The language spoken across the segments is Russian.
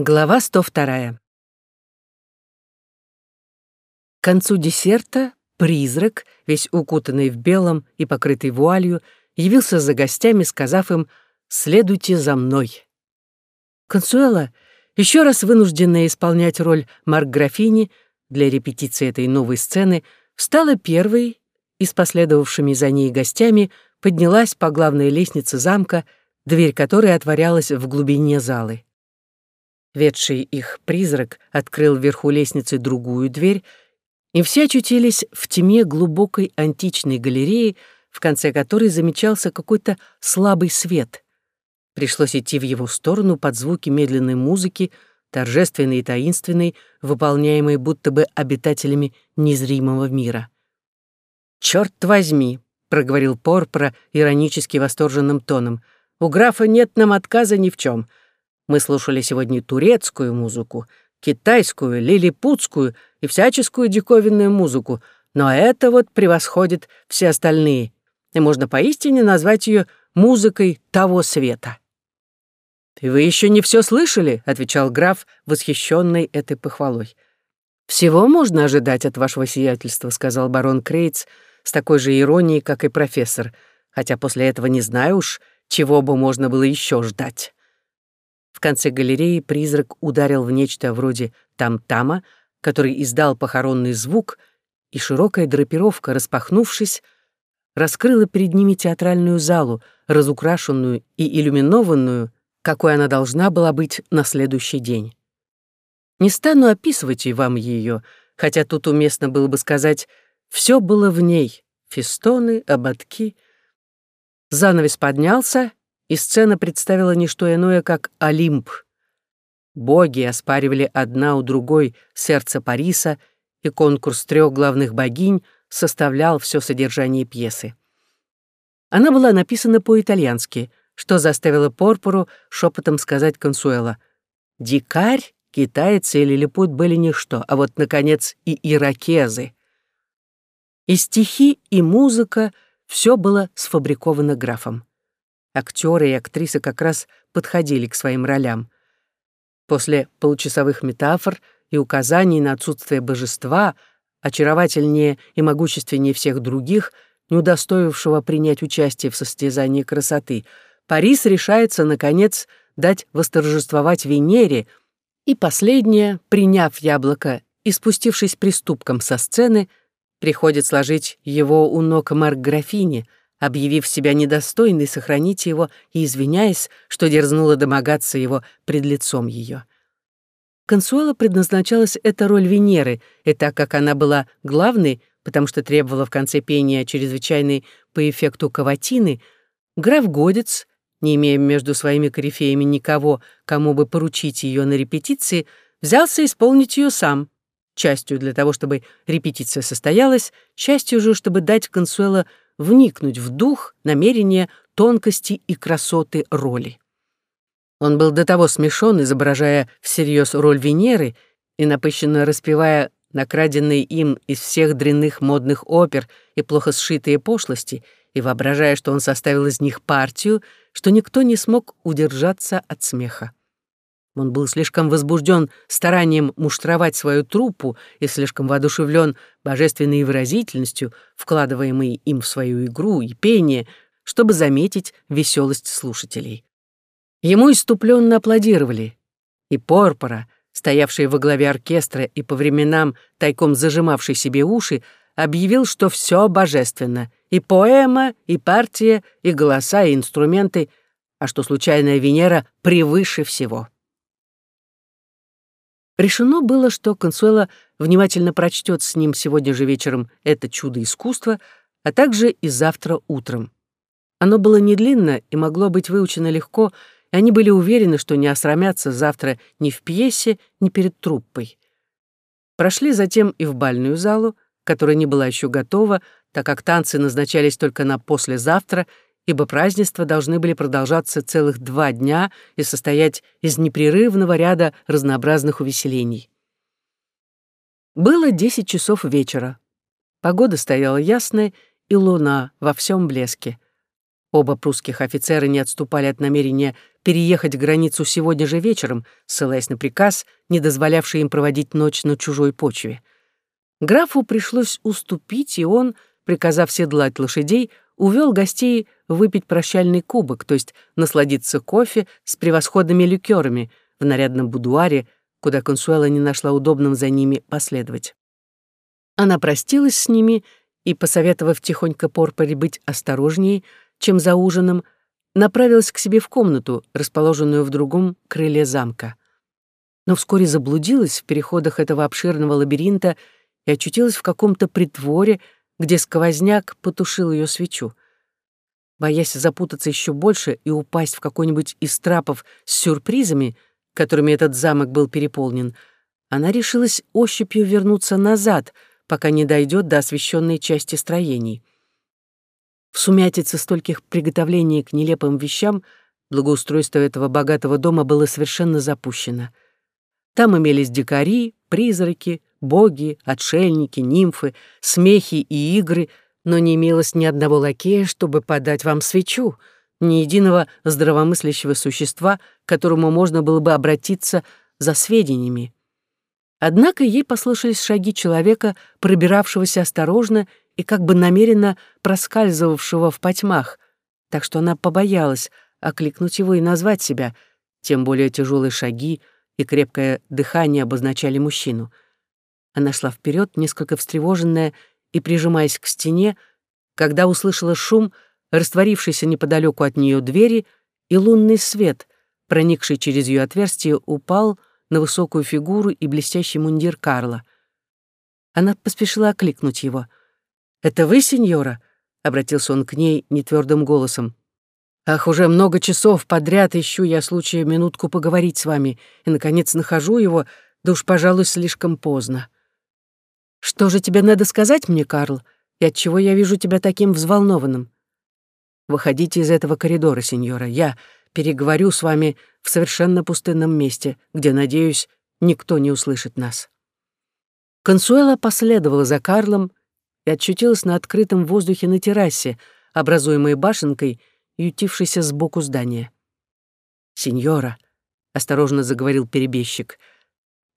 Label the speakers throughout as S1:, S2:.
S1: Глава 102. К концу десерта призрак, весь укутанный в белом и покрытый вуалью, явился за гостями, сказав им «Следуйте за мной». Консуэла, еще раз вынужденная исполнять роль Марк-графини для репетиции этой новой сцены, стала первой и с последовавшими за ней гостями поднялась по главной лестнице замка, дверь которой отворялась в глубине залы. Ведший их призрак открыл вверху лестницы другую дверь, и все очутились в тьме глубокой античной галереи, в конце которой замечался какой-то слабый свет. Пришлось идти в его сторону под звуки медленной музыки, торжественной и таинственной, выполняемой будто бы обитателями незримого мира. «Чёрт возьми!» — проговорил Порпора иронически восторженным тоном. «У графа нет нам отказа ни в чем. Мы слушали сегодня турецкую музыку, китайскую, лилипутскую и всяческую диковинную музыку, но это вот превосходит все остальные, и можно поистине назвать ее музыкой того света. «Вы еще не все слышали?» — отвечал граф, восхищенный этой похвалой. «Всего можно ожидать от вашего сиятельства», — сказал барон Крейтс с такой же иронией, как и профессор, хотя после этого не знаю уж, чего бы можно было еще ждать. В конце галереи призрак ударил в нечто вроде там-тама, который издал похоронный звук, и широкая драпировка, распахнувшись, раскрыла перед ними театральную залу, разукрашенную и иллюминованную, какой она должна была быть на следующий день. Не стану описывать и вам ее, хотя тут уместно было бы сказать, все было в ней — фестоны, ободки. Занавес поднялся, и сцена представила не что иное, как Олимп. Боги оспаривали одна у другой сердце Париса, и конкурс трех главных богинь составлял все содержание пьесы. Она была написана по-итальянски, что заставило Порпору шепотом сказать Консуэла. «Дикарь, китайцы и лилипут были ничто, а вот, наконец, и иракезы». И стихи, и музыка — все было сфабриковано графом. Актеры и актрисы как раз подходили к своим ролям. После получасовых метафор и указаний на отсутствие божества, очаровательнее и могущественнее всех других, не удостоившего принять участие в состязании красоты, Парис решается, наконец, дать восторжествовать Венере, и последняя, приняв яблоко и спустившись приступком со сцены, приходит сложить его у ног Марк-графини — объявив себя недостойной сохранить его и извиняясь, что дерзнула домогаться его пред лицом ее. Консуэла предназначалась эта роль Венеры, и так как она была главной, потому что требовала в конце пения чрезвычайной по эффекту каватины, граф Годец, не имея между своими корифеями никого, кому бы поручить ее на репетиции, взялся исполнить ее сам, частью для того, чтобы репетиция состоялась, частью же, чтобы дать Консуэла вникнуть в дух, намерения, тонкости и красоты роли. Он был до того смешон, изображая всерьез роль Венеры и напыщенно распевая накраденные им из всех дрянных модных опер и плохо сшитые пошлости, и воображая, что он составил из них партию, что никто не смог удержаться от смеха. Он был слишком возбужден старанием муштровать свою труппу и слишком воодушевлен божественной выразительностью, вкладываемой им в свою игру и пение, чтобы заметить веселость слушателей. Ему иступленно аплодировали, и Порпора, стоявший во главе оркестра и по временам тайком зажимавший себе уши, объявил, что все божественно, и поэма, и партия, и голоса, и инструменты, а что случайная Венера превыше всего. Решено было, что Консуэла внимательно прочтет с ним сегодня же вечером это чудо искусства, а также и завтра утром. Оно было не длинно и могло быть выучено легко, и они были уверены, что не осрамятся завтра ни в пьесе, ни перед труппой. Прошли затем и в бальную залу, которая не была еще готова, так как танцы назначались только на послезавтра ибо празднества должны были продолжаться целых два дня и состоять из непрерывного ряда разнообразных увеселений. Было десять часов вечера. Погода стояла ясная, и луна во всем блеске. Оба прусских офицера не отступали от намерения переехать границу сегодня же вечером, ссылаясь на приказ, не дозволявший им проводить ночь на чужой почве. Графу пришлось уступить, и он, приказав седлать лошадей, увел гостей выпить прощальный кубок, то есть насладиться кофе с превосходными ликерами в нарядном будуаре, куда Консуэла не нашла удобным за ними последовать. Она простилась с ними и, посоветовав тихонько Порпоре быть осторожнее, чем за ужином, направилась к себе в комнату, расположенную в другом крыле замка. Но вскоре заблудилась в переходах этого обширного лабиринта и очутилась в каком-то притворе, где сквозняк потушил ее свечу. Боясь запутаться еще больше и упасть в какой-нибудь из трапов с сюрпризами, которыми этот замок был переполнен, она решилась ощупью вернуться назад, пока не дойдет до освещенной части строений. В сумятице стольких приготовлений к нелепым вещам благоустройство этого богатого дома было совершенно запущено. Там имелись дикари, призраки, боги, отшельники, нимфы, смехи и игры, но не имелось ни одного лакея, чтобы подать вам свечу, ни единого здравомыслящего существа, к которому можно было бы обратиться за сведениями. Однако ей послышались шаги человека, пробиравшегося осторожно и как бы намеренно проскальзывавшего в потьмах, так что она побоялась окликнуть его и назвать себя, тем более тяжелые шаги и крепкое дыхание обозначали мужчину — она шла вперед, несколько встревоженная и прижимаясь к стене, когда услышала шум, растворившийся неподалеку от нее двери, и лунный свет, проникший через ее отверстие, упал на высокую фигуру и блестящий мундир Карла. Она поспешила окликнуть его. «Это вы, сеньора?» — обратился он к ней нетвердым голосом. «Ах, уже много часов подряд ищу я случая минутку поговорить с вами, и, наконец, нахожу его, да уж, пожалуй, слишком поздно». Что же тебе надо сказать мне, Карл, и отчего я вижу тебя таким взволнованным? Выходите из этого коридора, сеньора. Я переговорю с вами в совершенно пустынном месте, где, надеюсь, никто не услышит нас». Консуэла последовала за Карлом и очутилась на открытом воздухе на террасе, образуемой башенкой, ютившейся сбоку здания. «Сеньора», — осторожно заговорил перебежчик, —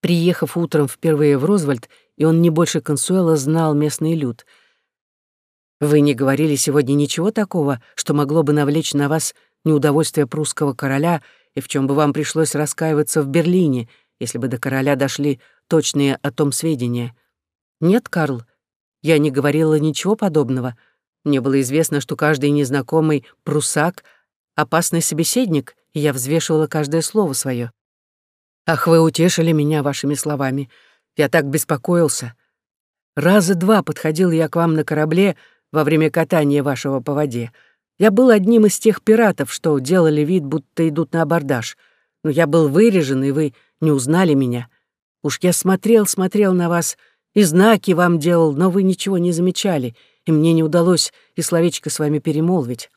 S1: Приехав утром впервые в Розвальд, и он не больше Консуэла знал местный люд. Вы не говорили сегодня ничего такого, что могло бы навлечь на вас неудовольствие прусского короля и в чем бы вам пришлось раскаиваться в Берлине, если бы до короля дошли точные о том сведения. Нет, Карл, я не говорила ничего подобного. Мне было известно, что каждый незнакомый прусак — опасный собеседник, и я взвешивала каждое слово свое. Ах, вы утешили меня вашими словами. Я так беспокоился. Раза два подходил я к вам на корабле во время катания вашего по воде. Я был одним из тех пиратов, что делали вид, будто идут на абордаж. Но я был вырежен, и вы не узнали меня. Уж я смотрел, смотрел на вас, и знаки вам делал, но вы ничего не замечали, и мне не удалось и словечко с вами перемолвить.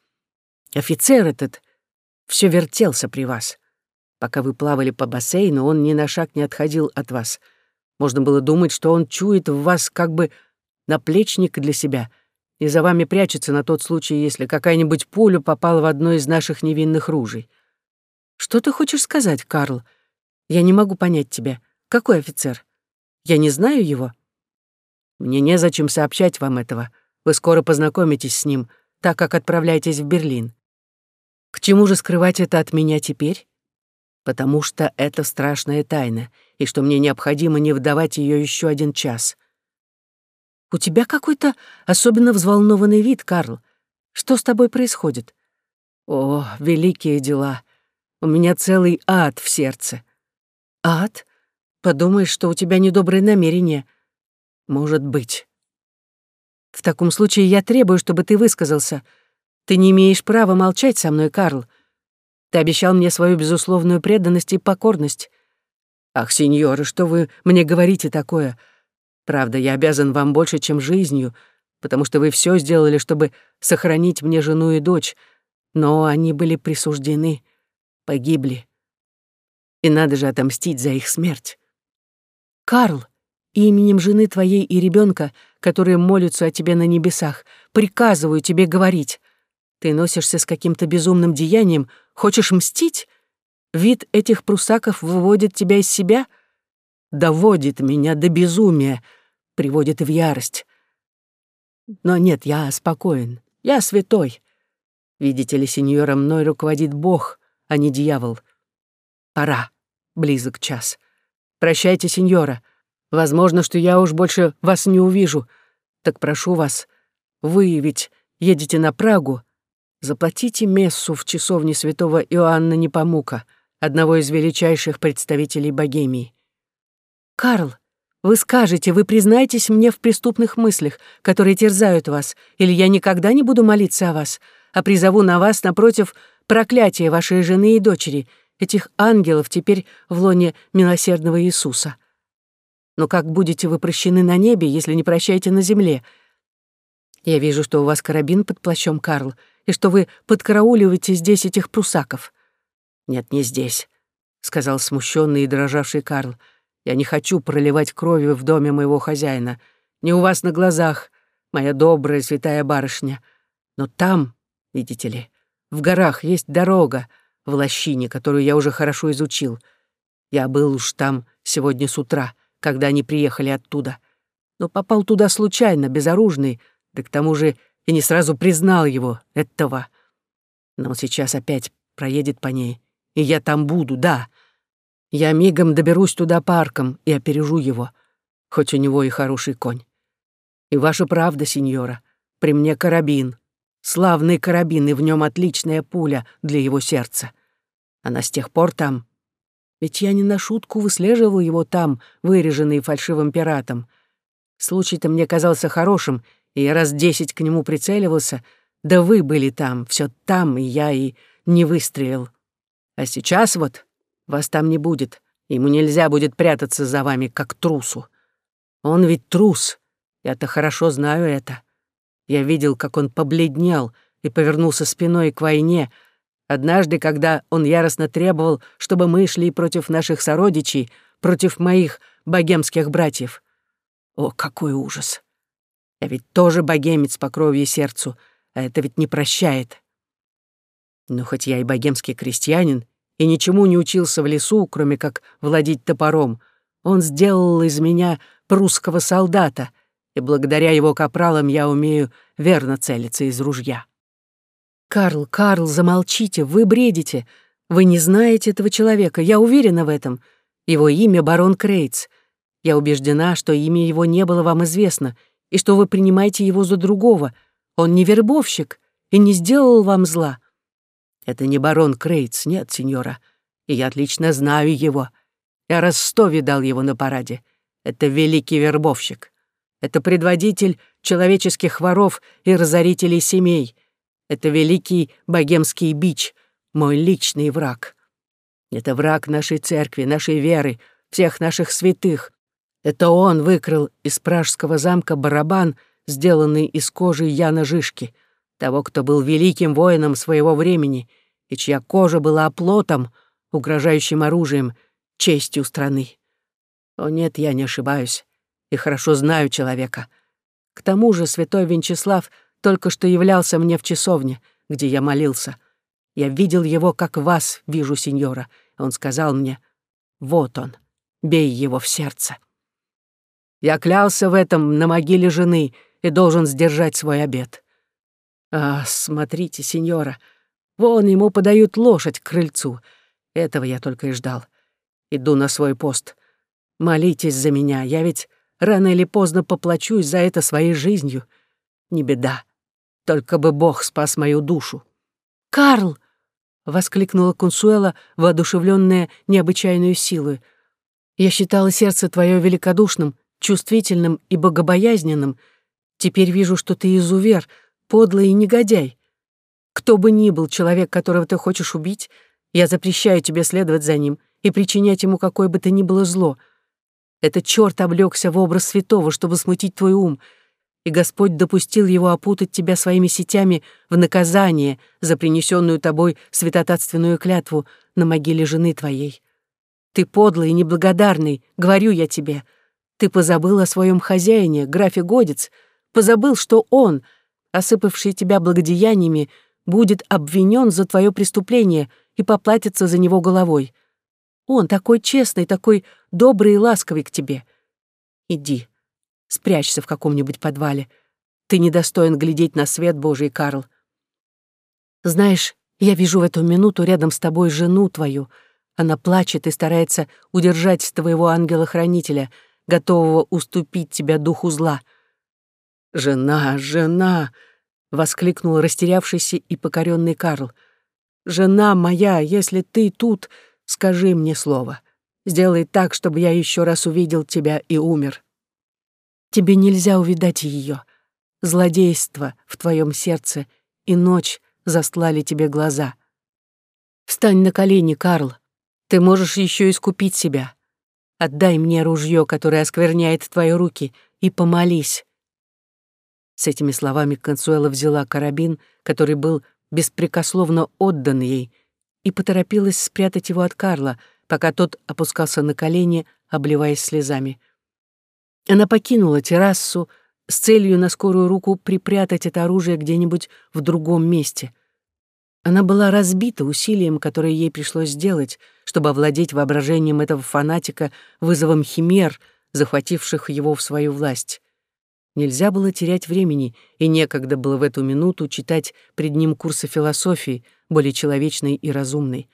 S1: Офицер этот все вертелся при вас. Пока вы плавали по бассейну, он ни на шаг не отходил от вас. Можно было думать, что он чует в вас как бы наплечник для себя и за вами прячется на тот случай, если какая-нибудь пуля попала в одно из наших невинных ружей. Что ты хочешь сказать, Карл? Я не могу понять тебя. Какой офицер? Я не знаю его. Мне незачем сообщать вам этого. Вы скоро познакомитесь с ним, так как отправляетесь в Берлин. К чему же скрывать это от меня теперь? Потому что это страшная тайна, и что мне необходимо не вдавать ее еще один час. У тебя какой-то особенно взволнованный вид, Карл. Что с тобой происходит? О, великие дела. У меня целый ад в сердце. Ад? Подумаешь, что у тебя недобрые намерения. Может быть. В таком случае я требую, чтобы ты высказался. Ты не имеешь права молчать со мной, Карл. Ты обещал мне свою безусловную преданность и покорность. Ах, сеньоры, что вы мне говорите такое? Правда, я обязан вам больше, чем жизнью, потому что вы все сделали, чтобы сохранить мне жену и дочь, но они были присуждены, погибли. И надо же отомстить за их смерть. Карл, именем жены твоей и ребенка, которые молятся о тебе на небесах, приказываю тебе говорить. Ты носишься с каким-то безумным деянием, хочешь мстить? вид этих прусаков выводит тебя из себя? Доводит меня до безумия, приводит в ярость. Но нет, я спокоен, я святой. Видите ли, сеньора, мной руководит Бог, а не дьявол. Пора, близок час. Прощайте, сеньора. Возможно, что я уж больше вас не увижу. Так прошу вас, вы ведь едете на Прагу. Заплатите мессу в часовне святого Иоанна Непомука, одного из величайших представителей Богемии. Карл, вы скажете, вы признаетесь мне в преступных мыслях, которые терзают вас, или я никогда не буду молиться о вас, а призову на вас, напротив, проклятие вашей жены и дочери, этих ангелов теперь в лоне милосердного Иисуса. Но как будете вы прощены на небе, если не прощаете на земле? Я вижу, что у вас карабин под плащом, Карл, и что вы подкарауливаете здесь этих прусаков. Нет, не здесь, сказал смущенный и дрожавший Карл. Я не хочу проливать крови в доме моего хозяина. Не у вас на глазах, моя добрая святая барышня. Но там, видите ли, в горах есть дорога в лощине, которую я уже хорошо изучил. Я был уж там сегодня с утра — когда они приехали оттуда. Но попал туда случайно, безоружный, да к тому же и не сразу признал его, этого. Но он сейчас опять проедет по ней, и я там буду, да. Я мигом доберусь туда парком и опережу его, хоть у него и хороший конь. И ваша правда, сеньора, при мне карабин, славный карабин, и в нем отличная пуля для его сердца. Она с тех пор там, ведь я не на шутку выслеживал его там, выреженный фальшивым пиратом. Случай-то мне казался хорошим, и я раз десять к нему прицеливался. Да вы были там, все там, и я и не выстрелил. А сейчас вот вас там не будет. Ему нельзя будет прятаться за вами, как трусу. Он ведь трус. Я-то хорошо знаю это. Я видел, как он побледнел и повернулся спиной к войне, Однажды, когда он яростно требовал, чтобы мы шли против наших сородичей, против моих богемских братьев. О, какой ужас! Я ведь тоже богемец по крови и сердцу, а это ведь не прощает. Но хоть я и богемский крестьянин, и ничему не учился в лесу, кроме как владеть топором, он сделал из меня прусского солдата, и благодаря его капралам я умею верно целиться из ружья. «Карл, Карл, замолчите, вы бредите. Вы не знаете этого человека, я уверена в этом. Его имя барон Крейтс. Я убеждена, что имя его не было вам известно, и что вы принимаете его за другого. Он не вербовщик и не сделал вам зла». «Это не барон Крейтс, нет, сеньора, и я отлично знаю его. Я раз сто видал его на параде. Это великий вербовщик. Это предводитель человеческих воров и разорителей семей» Это великий богемский бич, мой личный враг. Это враг нашей церкви, нашей веры, всех наших святых. Это он выкрал из пражского замка барабан, сделанный из кожи Яна Жишки, того, кто был великим воином своего времени и чья кожа была оплотом, угрожающим оружием, честью страны. О нет, я не ошибаюсь и хорошо знаю человека. К тому же святой Венчеслав — только что являлся мне в часовне, где я молился. Я видел его, как вас вижу, сеньора. Он сказал мне, вот он, бей его в сердце. Я клялся в этом на могиле жены и должен сдержать свой обет. А, смотрите, сеньора, вон ему подают лошадь к крыльцу. Этого я только и ждал. Иду на свой пост. Молитесь за меня, я ведь рано или поздно поплачусь за это своей жизнью. Не беда. Только бы Бог спас мою душу. «Карл!» — воскликнула Консуэла, воодушевленная необычайную силой. «Я считала сердце твое великодушным, чувствительным и богобоязненным. Теперь вижу, что ты изувер, подлый и негодяй. Кто бы ни был человек, которого ты хочешь убить, я запрещаю тебе следовать за ним и причинять ему какое бы то ни было зло. Этот черт облегся в образ святого, чтобы смутить твой ум — и Господь допустил его опутать тебя своими сетями в наказание за принесенную тобой святотатственную клятву на могиле жены твоей. Ты подлый и неблагодарный, говорю я тебе. Ты позабыл о своем хозяине, графе Годец, позабыл, что он, осыпавший тебя благодеяниями, будет обвинен за твое преступление и поплатиться за него головой. Он такой честный, такой добрый и ласковый к тебе. Иди, спрячься в каком-нибудь подвале. Ты недостоин глядеть на свет Божий, Карл. Знаешь, я вижу в эту минуту рядом с тобой жену твою. Она плачет и старается удержать твоего ангела-хранителя, готового уступить тебя духу зла. «Жена, жена!» — воскликнул растерявшийся и покоренный Карл. «Жена моя, если ты тут, скажи мне слово. Сделай так, чтобы я еще раз увидел тебя и умер. Тебе нельзя увидать ее. Злодейство в твоем сердце и ночь застлали тебе глаза. Встань на колени, Карл. Ты можешь еще искупить себя. Отдай мне ружье, которое оскверняет твои руки, и помолись. С этими словами Консуэла взяла карабин, который был беспрекословно отдан ей, и поторопилась спрятать его от Карла, пока тот опускался на колени, обливаясь слезами. Она покинула террасу, с целью на скорую руку припрятать это оружие где-нибудь в другом месте. Она была разбита усилием, которое ей пришлось сделать, чтобы овладеть воображением этого фанатика вызовом химер, захвативших его в свою власть. Нельзя было терять времени, и некогда было в эту минуту читать пред ним курсы философии, более человечной и разумной.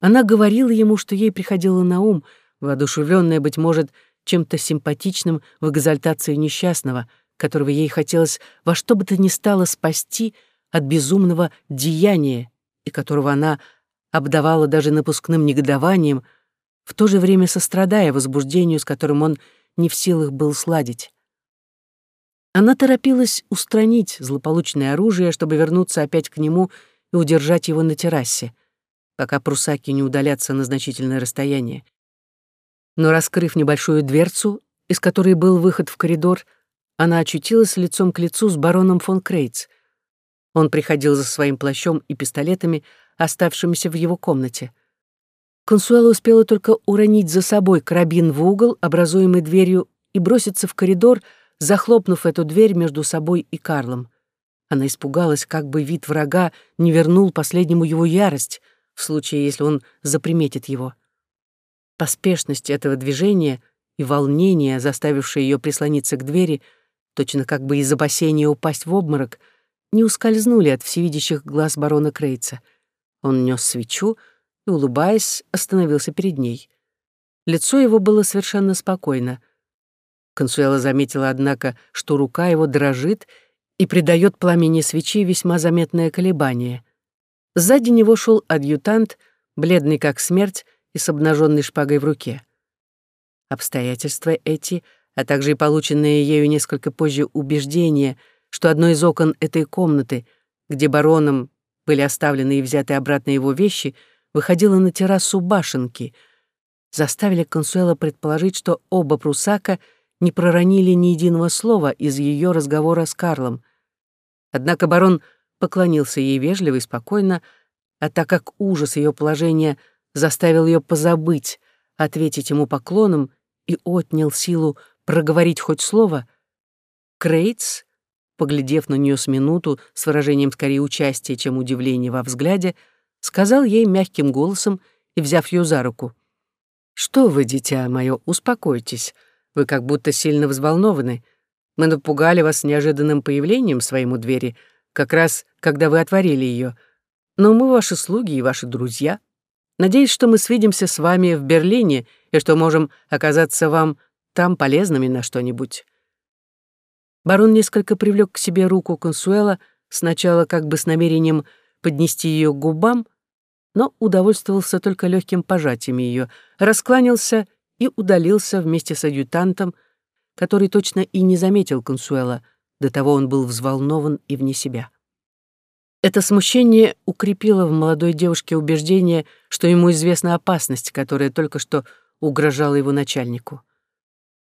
S1: Она говорила ему, что ей приходило на ум, воодушевленная, быть может, чем-то симпатичным в экзальтации несчастного, которого ей хотелось во что бы то ни стало спасти от безумного деяния, и которого она обдавала даже напускным негодованием, в то же время сострадая возбуждению, с которым он не в силах был сладить. Она торопилась устранить злополучное оружие, чтобы вернуться опять к нему и удержать его на террасе, пока прусаки не удалятся на значительное расстояние но, раскрыв небольшую дверцу, из которой был выход в коридор, она очутилась лицом к лицу с бароном фон Крейц. Он приходил за своим плащом и пистолетами, оставшимися в его комнате. Консуэла успела только уронить за собой карабин в угол, образуемый дверью, и броситься в коридор, захлопнув эту дверь между собой и Карлом. Она испугалась, как бы вид врага не вернул последнему его ярость, в случае, если он заприметит его. Поспешность этого движения и волнение, заставившее ее прислониться к двери, точно как бы из опасения упасть в обморок, не ускользнули от всевидящих глаз барона Крейца. Он нес свечу и, улыбаясь, остановился перед ней. Лицо его было совершенно спокойно. Консуэла заметила, однако, что рука его дрожит и придает пламени свечи весьма заметное колебание. Сзади него шел адъютант, бледный как смерть, и с обнаженной шпагой в руке. Обстоятельства эти, а также и полученные ею несколько позже убеждения, что одно из окон этой комнаты, где бароном были оставлены и взяты обратно его вещи, выходило на террасу башенки, заставили Консуэла предположить, что оба прусака не проронили ни единого слова из ее разговора с Карлом. Однако барон поклонился ей вежливо и спокойно, а так как ужас ее положения — заставил ее позабыть, ответить ему поклоном и отнял силу проговорить хоть слово, Крейтс, поглядев на нее с минуту с выражением скорее участия, чем удивления во взгляде, сказал ей мягким голосом и взяв ее за руку. «Что вы, дитя мое, успокойтесь. Вы как будто сильно взволнованы. Мы напугали вас неожиданным появлением своему двери, как раз когда вы отворили ее. Но мы ваши слуги и ваши друзья. Надеюсь, что мы свидимся с вами в Берлине и что можем оказаться вам там полезными на что-нибудь». Барон несколько привлек к себе руку Консуэла, сначала как бы с намерением поднести ее к губам, но удовольствовался только легким пожатием ее, раскланялся и удалился вместе с адъютантом, который точно и не заметил Консуэла, до того он был взволнован и вне себя. Это смущение укрепило в молодой девушке убеждение, что ему известна опасность, которая только что угрожала его начальнику.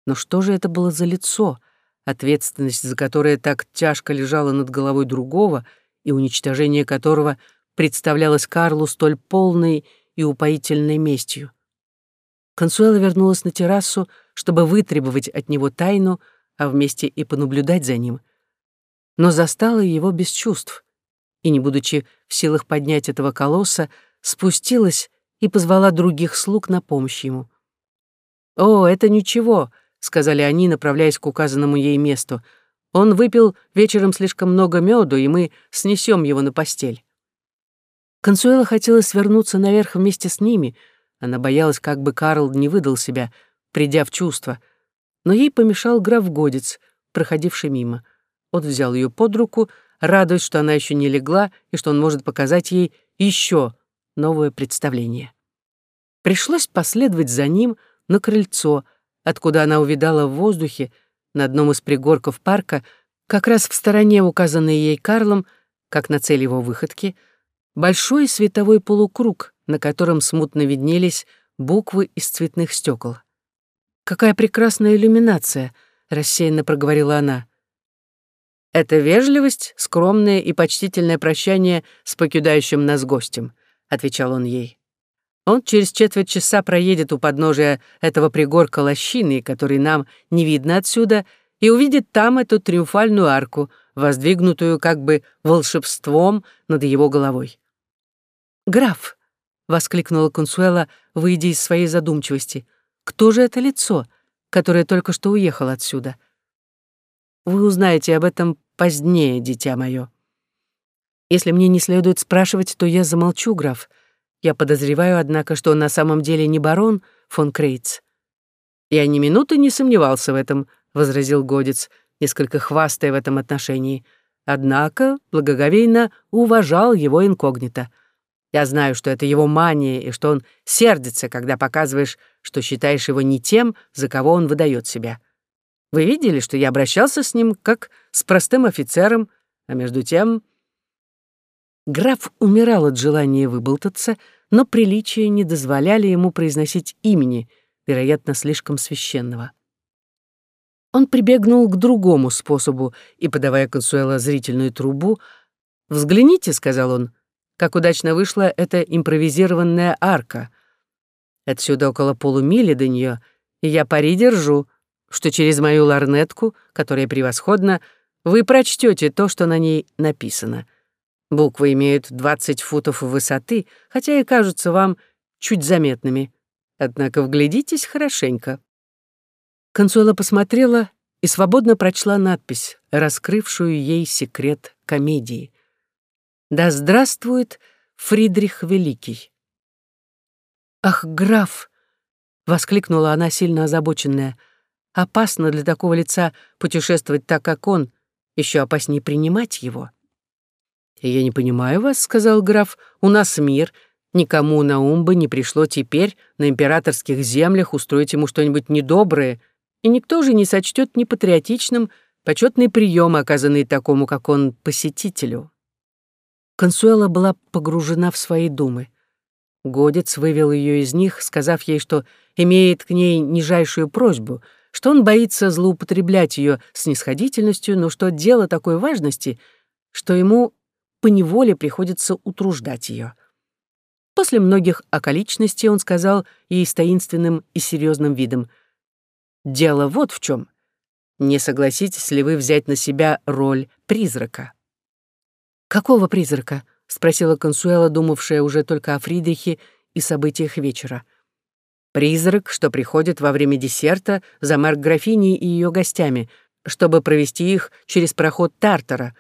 S1: Но что же это было за лицо, ответственность за которое так тяжко лежала над головой другого и уничтожение которого представлялось Карлу столь полной и упоительной местью? Консуэла вернулась на террасу, чтобы вытребовать от него тайну, а вместе и понаблюдать за ним. Но застала его без чувств — и, не будучи в силах поднять этого колосса, спустилась и позвала других слуг на помощь ему. «О, это ничего», — сказали они, направляясь к указанному ей месту. «Он выпил вечером слишком много меду, и мы снесем его на постель». Консуэла хотела свернуться наверх вместе с ними. Она боялась, как бы Карл не выдал себя, придя в чувство. Но ей помешал граф Годец, проходивший мимо. Он взял ее под руку, радуясь, что она еще не легла и что он может показать ей еще новое представление. Пришлось последовать за ним на крыльцо, откуда она увидала в воздухе на одном из пригорков парка, как раз в стороне, указанной ей Карлом, как на цель его выходки, большой световой полукруг, на котором смутно виднелись буквы из цветных стекол. «Какая прекрасная иллюминация!» — рассеянно проговорила она. «Это вежливость, скромное и почтительное прощание с покидающим нас гостем», — отвечал он ей. «Он через четверть часа проедет у подножия этого пригорка лощины, который нам не видно отсюда, и увидит там эту триумфальную арку, воздвигнутую как бы волшебством над его головой». «Граф!» — воскликнула Консуэла, выйдя из своей задумчивости. «Кто же это лицо, которое только что уехало отсюда?» Вы узнаете об этом позднее, дитя мое. Если мне не следует спрашивать, то я замолчу, граф. Я подозреваю, однако, что он на самом деле не барон фон Крейц. Я ни минуты не сомневался в этом, возразил Годец, несколько хвастая в этом отношении. Однако благоговейно уважал его инкогнито. Я знаю, что это его мания, и что он сердится, когда показываешь, что считаешь его не тем, за кого он выдает себя. Вы видели, что я обращался с ним как с простым офицером, а между тем...» Граф умирал от желания выболтаться, но приличия не дозволяли ему произносить имени, вероятно, слишком священного. Он прибегнул к другому способу и, подавая Консуэла зрительную трубу, «Взгляните», — сказал он, — «как удачно вышла эта импровизированная арка. Отсюда около полумили до нее, и я пари держу, что через мою ларнетку, которая превосходна, вы прочтете то, что на ней написано. Буквы имеют 20 футов высоты, хотя и кажутся вам чуть заметными. Однако вглядитесь хорошенько. Консуэла посмотрела и свободно прочла надпись, раскрывшую ей секрет комедии. «Да здравствует Фридрих Великий!» «Ах, граф!» — воскликнула она, сильно озабоченная — Опасно для такого лица путешествовать так, как он, еще опаснее принимать его. «Я не понимаю вас», — сказал граф, — «у нас мир, никому на ум бы не пришло теперь на императорских землях устроить ему что-нибудь недоброе, и никто же не сочтет непатриотичным почетный прием, оказанный такому, как он, посетителю». Консуэла была погружена в свои думы. Годец вывел ее из них, сказав ей, что имеет к ней нижайшую просьбу — что он боится злоупотреблять ее снисходительностью, но что дело такой важности, что ему поневоле приходится утруждать ее. После многих околичностей он сказал ей с таинственным и серьезным видом, «Дело вот в чем. Не согласитесь ли вы взять на себя роль призрака?» «Какого призрака?» — спросила Консуэла, думавшая уже только о Фридрихе и событиях вечера. Призрак, что приходит во время десерта за Марк-графиней и ее гостями, чтобы провести их через проход Тартара,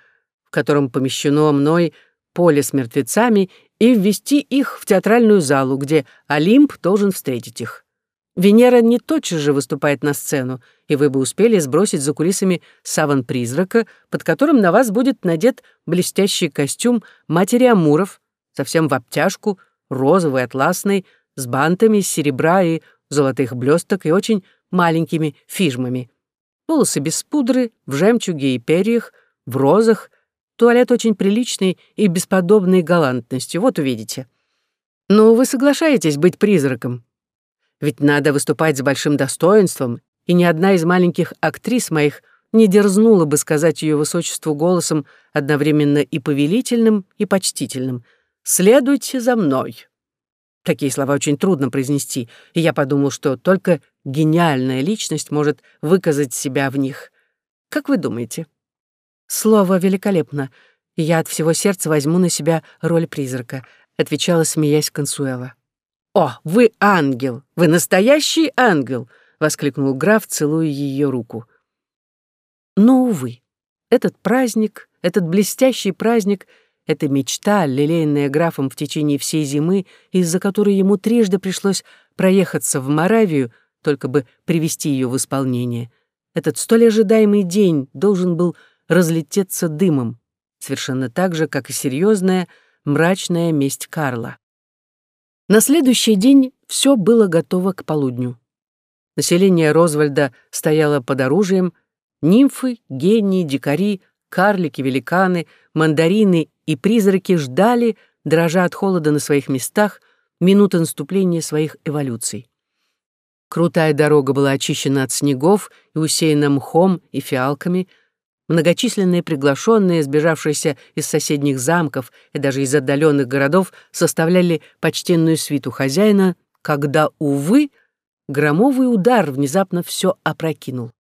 S1: котором помещено мной поле с мертвецами, и ввести их в театральную залу, где Олимп должен встретить их. Венера не тотчас же выступает на сцену, и вы бы успели сбросить за кулисами саван призрака, под которым на вас будет надет блестящий костюм матери Амуров, совсем в обтяжку, розовый, атласный, с бантами серебра и золотых блесток и очень маленькими фижмами. Волосы без пудры, в жемчуге и перьях, в розах. Туалет очень приличный и бесподобной галантностью, вот увидите. Но вы соглашаетесь быть призраком? Ведь надо выступать с большим достоинством, и ни одна из маленьких актрис моих не дерзнула бы сказать ее высочеству голосом одновременно и повелительным, и почтительным. «Следуйте за мной». Такие слова очень трудно произнести, и я подумал, что только гениальная личность может выказать себя в них. Как вы думаете? Слово великолепно. Я от всего сердца возьму на себя роль призрака. отвечала, смеясь Консуэла. «О, вы ангел! Вы настоящий ангел!» — воскликнул граф, целуя ее руку. Но, увы, этот праздник, этот блестящий праздник — это мечта, лелеянная графом в течение всей зимы, из-за которой ему трижды пришлось проехаться в Моравию, только бы привести ее в исполнение. Этот столь ожидаемый день должен был разлететься дымом, совершенно так же, как и серьезная, мрачная месть Карла. На следующий день все было готово к полудню. Население Розвальда стояло под оружием, нимфы, гении, дикари, карлики, великаны, мандарины и призраки ждали, дрожа от холода на своих местах, минуты наступления своих эволюций. Крутая дорога была очищена от снегов и усеяна мхом и фиалками — Многочисленные приглашенные, сбежавшиеся из соседних замков и даже из отдаленных городов, составляли почтенную свиту хозяина, когда, увы, громовый удар внезапно все опрокинул.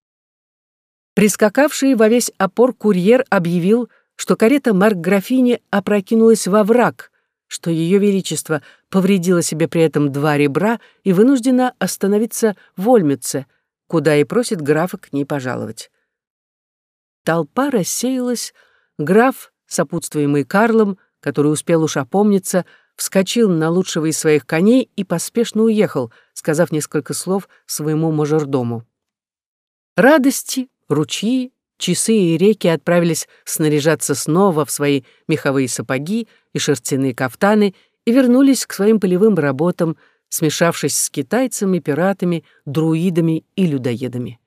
S1: Прискакавший во весь опор курьер объявил, что карета Марк-графини опрокинулась во враг, что Ее Величество повредило себе при этом два ребра и вынуждена остановиться в Ольмице, куда и просит графа к ней пожаловать. Толпа рассеялась, граф, сопутствуемый Карлом, который успел уж опомниться, вскочил на лучшего из своих коней и поспешно уехал, сказав несколько слов своему мажордому. Радости, ручьи, часы и реки отправились снаряжаться снова в свои меховые сапоги и шерстяные кафтаны и вернулись к своим полевым работам, смешавшись с китайцами, пиратами, друидами и людоедами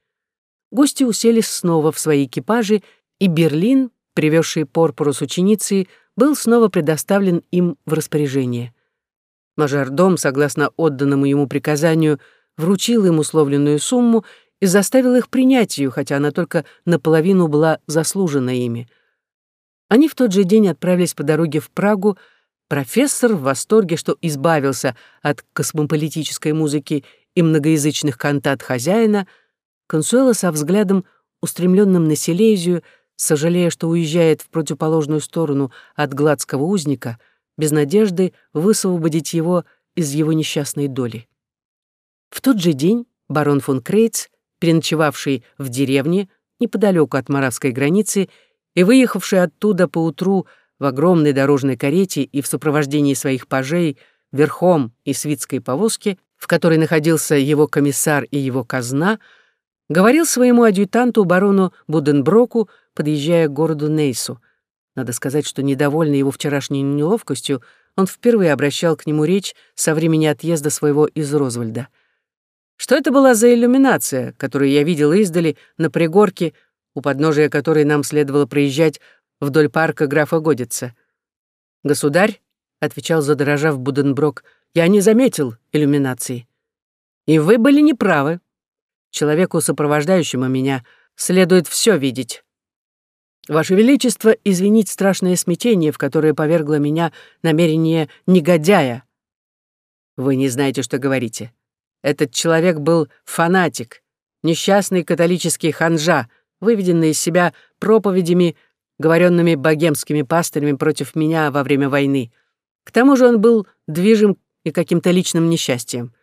S1: гости уселись снова в свои экипажи, и Берлин, привезший Порпору с ученицей, был снова предоставлен им в распоряжение. Мажордом, согласно отданному ему приказанию, вручил им условленную сумму и заставил их принять ее, хотя она только наполовину была заслужена ими. Они в тот же день отправились по дороге в Прагу, профессор в восторге, что избавился от космополитической музыки и многоязычных кантат хозяина — Консуэла со взглядом, устремленным на Силезию, сожалея, что уезжает в противоположную сторону от гладского узника, без надежды высвободить его из его несчастной доли. В тот же день барон фон Крейц, переночевавший в деревне неподалеку от маравской границы и выехавший оттуда поутру в огромной дорожной карете и в сопровождении своих пажей верхом и свитской повозки, в которой находился его комиссар и его казна, говорил своему адъютанту барону Буденброку, подъезжая к городу Нейсу. Надо сказать, что недовольный его вчерашней неловкостью, он впервые обращал к нему речь со времени отъезда своего из Розвальда. Что это была за иллюминация, которую я видел издали на пригорке, у подножия которой нам следовало проезжать вдоль парка графа Годица? «Государь», — отвечал задорожав Буденброк, — «я не заметил иллюминации». «И вы были неправы», Человеку, сопровождающему меня, следует все видеть. Ваше Величество, извинить страшное смятение, в которое повергло меня намерение негодяя. Вы не знаете, что говорите. Этот человек был фанатик, несчастный католический ханжа, выведенный из себя проповедями, говоренными богемскими пастырями против меня во время войны. К тому же он был движим и каким-то личным несчастьем.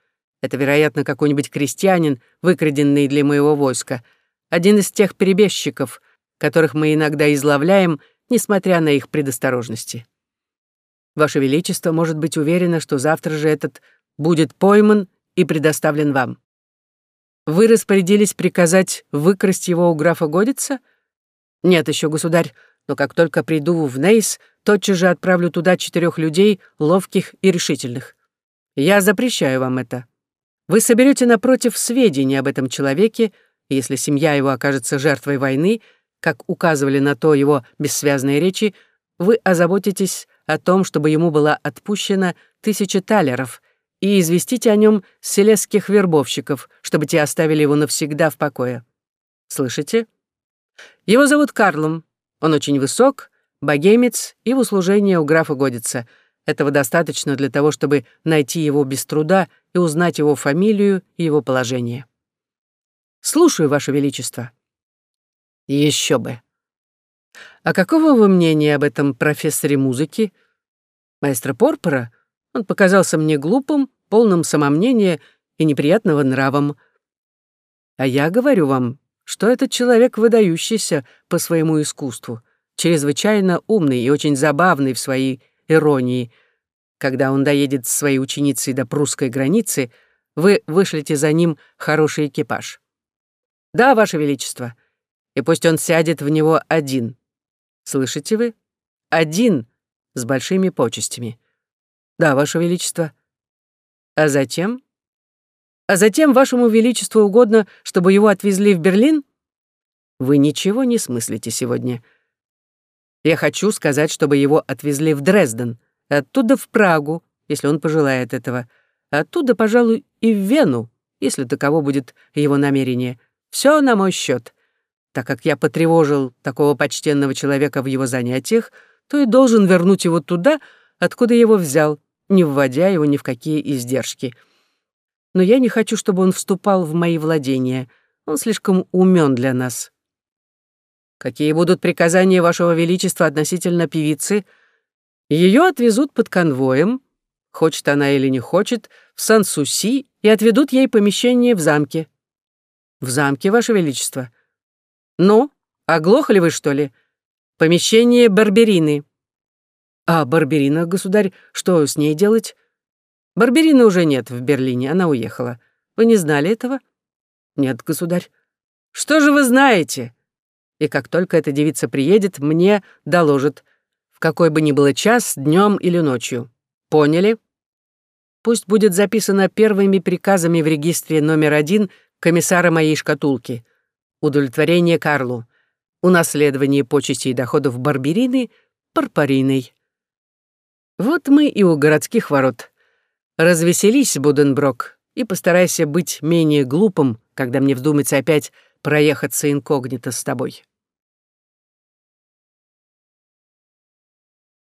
S1: Это, вероятно, какой-нибудь крестьянин, выкраденный для моего войска. Один из тех перебежчиков, которых мы иногда изловляем, несмотря на их предосторожности. Ваше Величество может быть уверено, что завтра же этот будет пойман и предоставлен вам. Вы распорядились приказать выкрасть его у графа Годица? Нет еще, государь, но как только приду в Нейс, тотчас же отправлю туда четырех людей, ловких и решительных. Я запрещаю вам это. Вы соберете напротив сведения об этом человеке, если семья его окажется жертвой войны, как указывали на то его бессвязные речи, вы озаботитесь о том, чтобы ему была отпущена тысяча талеров, и известите о нем селесских вербовщиков, чтобы те оставили его навсегда в покое. Слышите? Его зовут Карлом. Он очень высок, богемец и в услужении у графа годится — этого достаточно для того, чтобы найти его без труда и узнать его фамилию и его положение. Слушаю, Ваше Величество. Еще бы. А какого вы мнения об этом профессоре музыки? Маэстро Порпора? Он показался мне глупым, полным самомнения и неприятного нравом. А я говорю вам, что этот человек выдающийся по своему искусству, чрезвычайно умный и очень забавный в своей иронии. Когда он доедет с своей ученицей до прусской границы, вы вышлете за ним хороший экипаж. Да, Ваше Величество, и пусть он сядет в него один. Слышите вы? Один, с большими почестями. Да, Ваше Величество. А затем? А затем Вашему Величеству угодно, чтобы его отвезли в Берлин? Вы ничего не смыслите сегодня. Я хочу сказать, чтобы его отвезли в Дрезден, оттуда в Прагу, если он пожелает этого, оттуда, пожалуй, и в Вену, если таково будет его намерение. Все на мой счет. Так как я потревожил такого почтенного человека в его занятиях, то и должен вернуть его туда, откуда его взял, не вводя его ни в какие издержки. Но я не хочу, чтобы он вступал в мои владения. Он слишком умен для нас. Какие будут приказания Вашего Величества относительно певицы? Ее отвезут под конвоем, хочет она или не хочет, в Сан-Суси и отведут ей помещение в замке. В замке, Ваше Величество. Ну, оглохли вы, что ли? Помещение Барберины. А Барберина, государь, что с ней делать? Барберины уже нет в Берлине, она уехала. Вы не знали этого? Нет, государь. Что же вы знаете? И как только эта девица приедет, мне доложит, в какой бы ни было час, днем или ночью. Поняли? Пусть будет записано первыми приказами в регистре номер один комиссара моей шкатулки. Удовлетворение Карлу. Унаследование почести и доходов Барберины Парпариной. Вот мы и у городских ворот. Развеселись, Буденброк, и постарайся быть менее глупым, когда мне вздумается опять проехаться инкогнито с тобой.